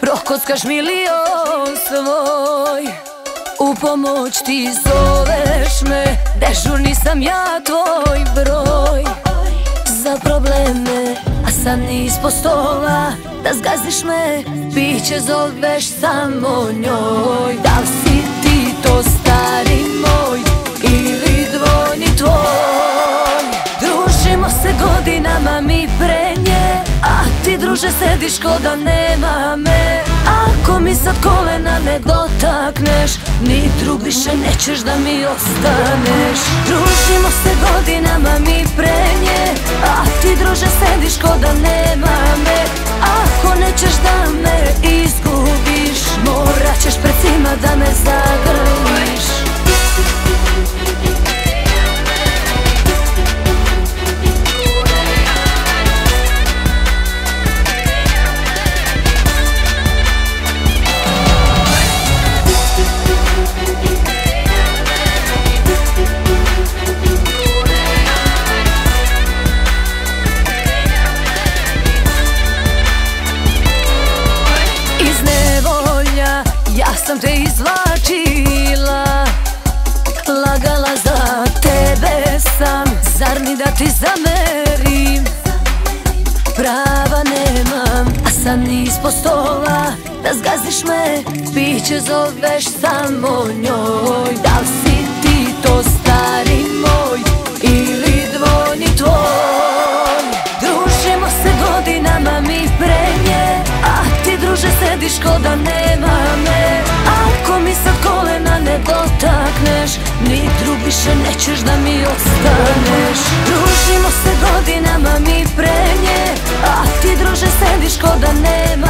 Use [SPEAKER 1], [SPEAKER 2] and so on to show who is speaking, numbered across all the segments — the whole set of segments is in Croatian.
[SPEAKER 1] Prokockaš milion svoj. U pomoć ti zoveš me Dežurni sam ja tvoj broj. Za probleme A sad ni ispod stola Da zgaziš me Biće zoveš samo njoj. Da li si mi pre nje A ti druže sediš ko da nema me. Ako mi sad kolena ne dotakneš Ni drug više nećeš da mi ostaneš. Družimo se godinama mi pre sam te izvlačila. Lagala za tebe sam Zar ni da ti zamerim? Prava nemam A sad ni ispod stola. Da zgaziš me Biće zoveš samo njoj. Da li si ti to stari moj Ili dvojni tvoj? Družimo se godinama mi pre nje A ti druže sediš ko da nema dotakneš Ni drug više nećeš da mi ostaneš. Družimo se godinama mi pre nje A ti druže sediš ko da nema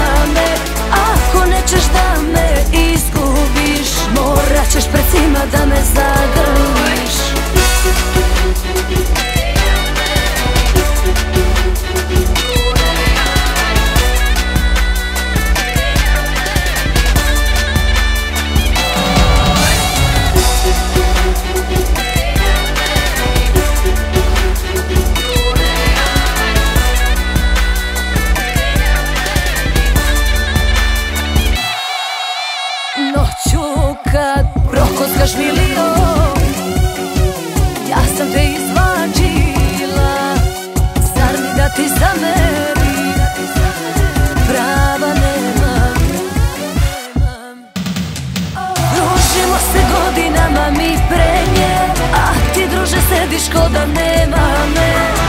[SPEAKER 1] kockaš milion. Ja sam te izvađila Zar mi da ti zameri? Prava nemam. Družimo se godinama mi pre nje A ti druže sediš ko da nema me